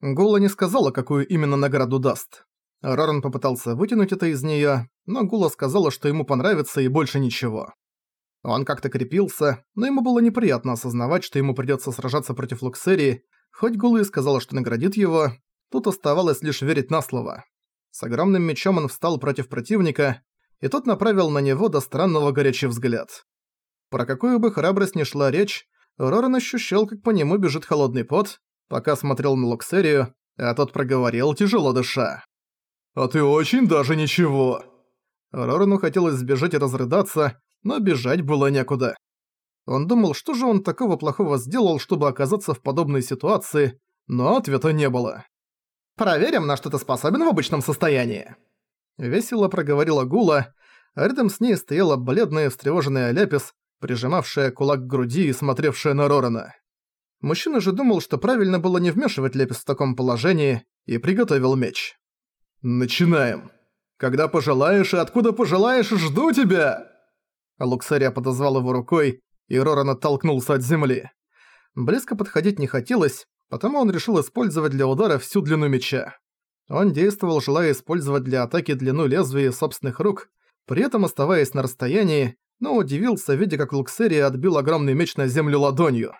Гула не сказала, какую именно награду даст. Роран попытался вытянуть это из неё, но Гула сказала, что ему понравится и больше ничего. Он как-то крепился, но ему было неприятно осознавать, что ему придётся сражаться против Луксерии, хоть Гула и сказала, что наградит его, тут оставалось лишь верить на слово. С огромным мечом он встал против противника, и тот направил на него до странного горячий взгляд. Про какую бы храбрость ни шла речь, Роран ощущал, как по нему бежит холодный пот, пока смотрел на Луксерию, а тот проговорил, тяжело дыша. «А ты очень даже ничего!» Рорану хотелось сбежать и разрыдаться, но бежать было некуда. Он думал, что же он такого плохого сделал, чтобы оказаться в подобной ситуации, но ответа не было. «Проверим, на что ты способен в обычном состоянии!» Весело проговорила Гула, а рядом с ней стояла бледная встревоженная Ляпис, прижимавшая кулак к груди и смотревшая на Рорана. Мужчина же думал, что правильно было не вмешивать Лепис в таком положении, и приготовил меч. «Начинаем. Когда пожелаешь и откуда пожелаешь, жду тебя!» Луксария подозвал его рукой, и Роран оттолкнулся от земли. Близко подходить не хотелось, потому он решил использовать для удара всю длину меча. Он действовал, желая использовать для атаки длину лезвия собственных рук, при этом оставаясь на расстоянии, но удивился, видя как Луксерия отбил огромный меч на землю ладонью.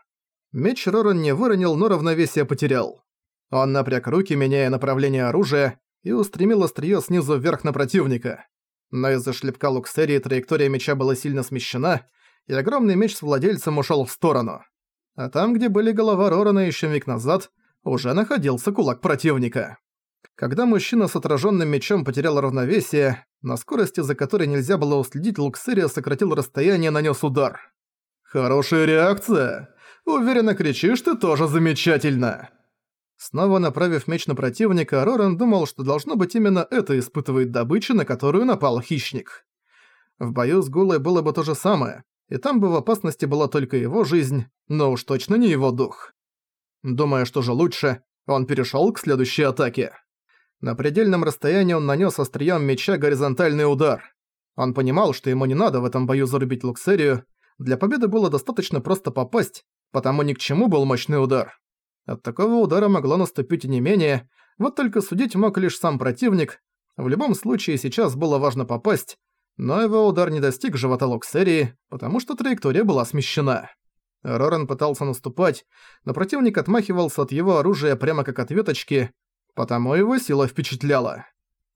Меч Роран не выронил, но равновесие потерял. Он напряг руки, меняя направление оружия, и устремил острие снизу вверх на противника. Но из-за шлепка Луксерии траектория меча была сильно смещена, и огромный меч с владельцем ушел в сторону. А там, где были голова Рорана еще миг назад, уже находился кулак противника. Когда мужчина с отраженным мечом потерял равновесие, на скорости, за которой нельзя было уследить, Луксерия сократил расстояние и нанес удар. «Хорошая реакция! Уверенно кричишь ты тоже замечательно!» Снова направив меч на противника, Роран думал, что должно быть именно это испытывает добыча, на которую напал хищник. В бою с Гулой было бы то же самое, и там бы в опасности была только его жизнь, но уж точно не его дух. Думая, что же лучше, он перешёл к следующей атаке. На предельном расстоянии он нанёс острием меча горизонтальный удар. Он понимал, что ему не надо в этом бою зарубить Луксерию, для победы было достаточно просто попасть, потому ни к чему был мощный удар. От такого удара могло наступить и не менее, вот только судить мог лишь сам противник. В любом случае сейчас было важно попасть, но его удар не достиг живота Локсерии, потому что траектория была смещена. Роран пытался наступать, но противник отмахивался от его оружия прямо как от веточки, потому его сила впечатляла.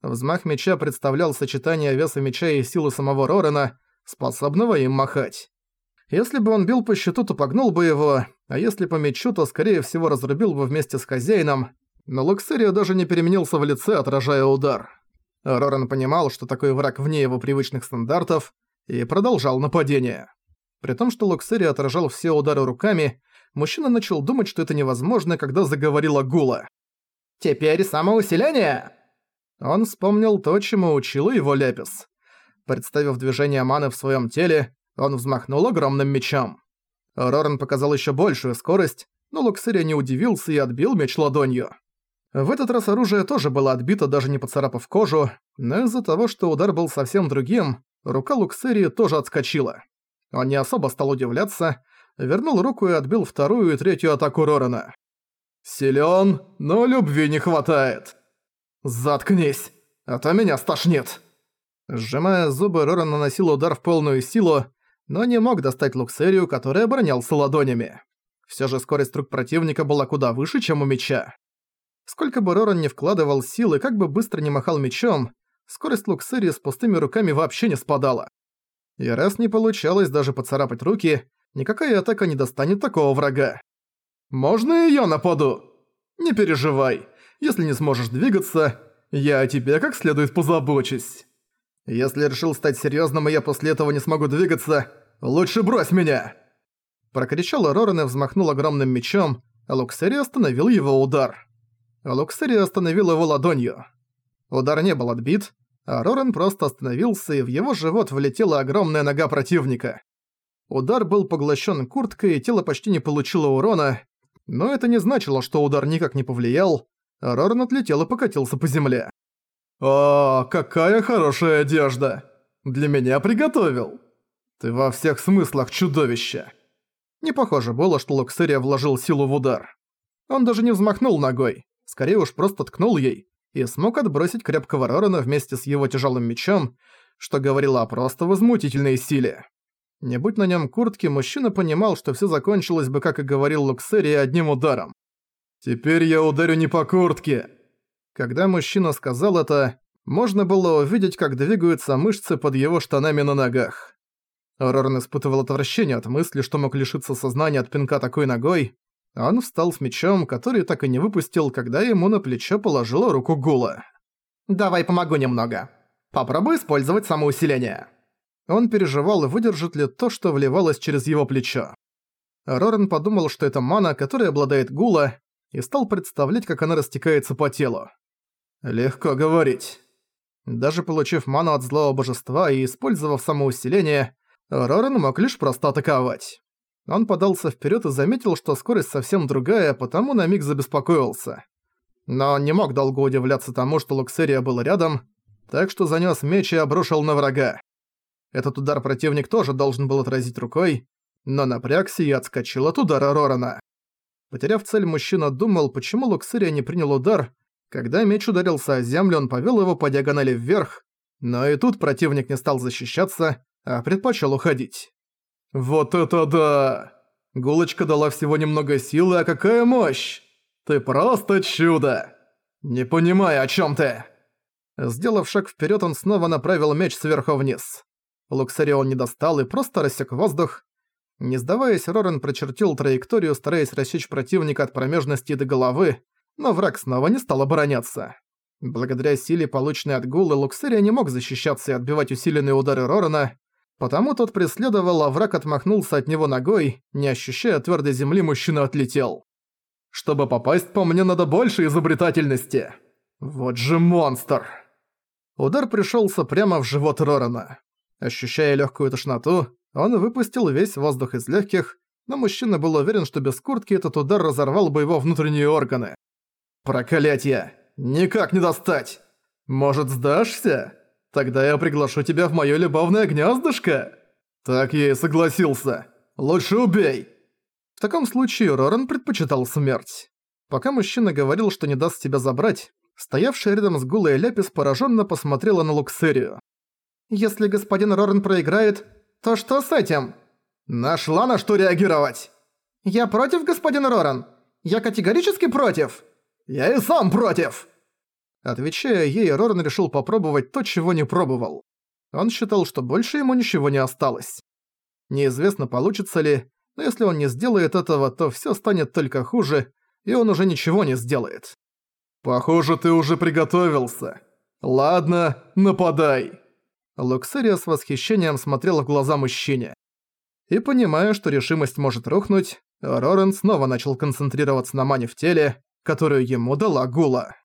Взмах меча представлял сочетание веса меча и силы самого Рорана, способного им махать. Если бы он бил по щиту, то погнул бы его, а если по мечу, то скорее всего разрубил бы вместе с хозяином, но Луксерия даже не переменился в лице, отражая удар. Роран понимал, что такой враг вне его привычных стандартов, и продолжал нападение. При том, что Луксерия отражал все удары руками, мужчина начал думать, что это невозможно, когда заговорила Гула. «Теперь самоусиление!» Он вспомнил то, чему учила его Лепис. Представив движение маны в своем теле, он взмахнул огромным мечом. Роран показал еще большую скорость, но Луксерия не удивился и отбил меч ладонью. В этот раз оружие тоже было отбито, даже не поцарапав кожу, но из-за того, что удар был совсем другим, рука Луксерии тоже отскочила. Он не особо стал удивляться, вернул руку и отбил вторую и третью атаку Рорана. «Силён, но любви не хватает!» «Заткнись, а то меня стошнит!» Сжимая зубы, Роран наносил удар в полную силу, но не мог достать Луксерию, который оборонялся ладонями. Все же скорость рук противника была куда выше, чем у меча. Сколько бы Роран не вкладывал сил и как бы быстро не махал мечом, скорость Луксерии с пустыми руками вообще не спадала. И раз не получалось даже поцарапать руки, никакая атака не достанет такого врага. «Можно её нападу?» «Не переживай, если не сможешь двигаться, я о тебе как следует позабочусь». Если решил стать серьёзным, и я после этого не смогу двигаться, лучше брось меня!» Прокричал Роран и взмахнул огромным мечом, а Луксери остановил его удар. Луксери остановил его ладонью. Удар не был отбит, а Роран просто остановился, и в его живот влетела огромная нога противника. Удар был поглощен курткой, и тело почти не получило урона, но это не значило, что удар никак не повлиял. Роран отлетел и покатился по земле. «О, какая хорошая одежда! Для меня приготовил! Ты во всех смыслах чудовище!» Не похоже было, что Луксерия вложил силу в удар. Он даже не взмахнул ногой, скорее уж просто ткнул ей, и смог отбросить крепкого Рорана вместе с его тяжелым мечом, что говорило о просто возмутительной силе. Не будь на нем куртки, мужчина понимал, что все закончилось бы, как и говорил Луксери, одним ударом. «Теперь я ударю не по куртке!» Когда мужчина сказал это, можно было увидеть, как двигаются мышцы под его штанами на ногах. Роран испытывал отвращение от мысли, что мог лишиться сознания от пинка такой ногой. Он встал с мечом, который так и не выпустил, когда ему на плечо положила руку Гула. «Давай помогу немного. Попробуй использовать самоусиление». Он переживал, выдержит ли то, что вливалось через его плечо. Роран подумал, что это мана, которой обладает Гула, и стал представлять, как она растекается по телу. Легко говорить. Даже получив ману от злого божества и использовав самоусиление, Роран мог лишь просто атаковать. Он подался вперед и заметил, что скорость совсем другая, потому на миг забеспокоился. Но он не мог долго удивляться тому, что Луксерия был рядом, так что занёс меч и обрушил на врага. Этот удар противник тоже должен был отразить рукой, но напрягся и отскочил от удара Рорана. Потеряв цель, мужчина думал, почему Луксерия не принял удар. Когда меч ударился о землю, он повел его по диагонали вверх, но и тут противник не стал защищаться, а предпочел уходить. «Вот это да! Гулочка дала всего немного силы, а какая мощь! Ты просто чудо! Не понимаю, о чем ты!» Сделав шаг вперед, он снова направил меч сверху вниз. Луксарион не достал и просто рассек воздух. Не сдаваясь, Рорен прочертил траекторию, стараясь рассечь противника от промежности до головы, но враг снова не стал обороняться. Благодаря силе, полученной от Гулы, Луксерия не мог защищаться и отбивать усиленные удары Рорена, Потому тот преследовал, а враг отмахнулся от него ногой, не ощущая твердой земли, мужчина отлетел. «Чтобы попасть по мне, надо больше изобретательности. Вот же монстр!» Удар пришелся прямо в живот Рорана. Ощущая легкую тошноту, он выпустил весь воздух из легких, но мужчина был уверен, что без куртки этот удар разорвал бы его внутренние органы. «Проклятье! Никак не достать! Может, сдашься?» Тогда я приглашу тебя в моё любовное гнездышко. Так я и согласился. Лучше убей. В таком случае Роран предпочитал смерть. Пока мужчина говорил, что не даст себя забрать, стоявшая рядом с Гулой Ляпис пораженно посмотрела на Луксерию. «Если господин Роран проиграет, то что с этим?» «Нашла на что реагировать!» «Я против, господин Роран! Я категорически против!» «Я и сам против!» Отвечая ей, Роран решил попробовать то, чего не пробовал. Он считал, что больше ему ничего не осталось. Неизвестно, получится ли, но если он не сделает этого, то всё станет только хуже, и он уже ничего не сделает. «Похоже, ты уже приготовился. Ладно, нападай!» Луксерия с восхищением смотрела в глаза мужчине. И понимая, что решимость может рухнуть, Рорен снова начал концентрироваться на мане в теле, которую ему дала Гула.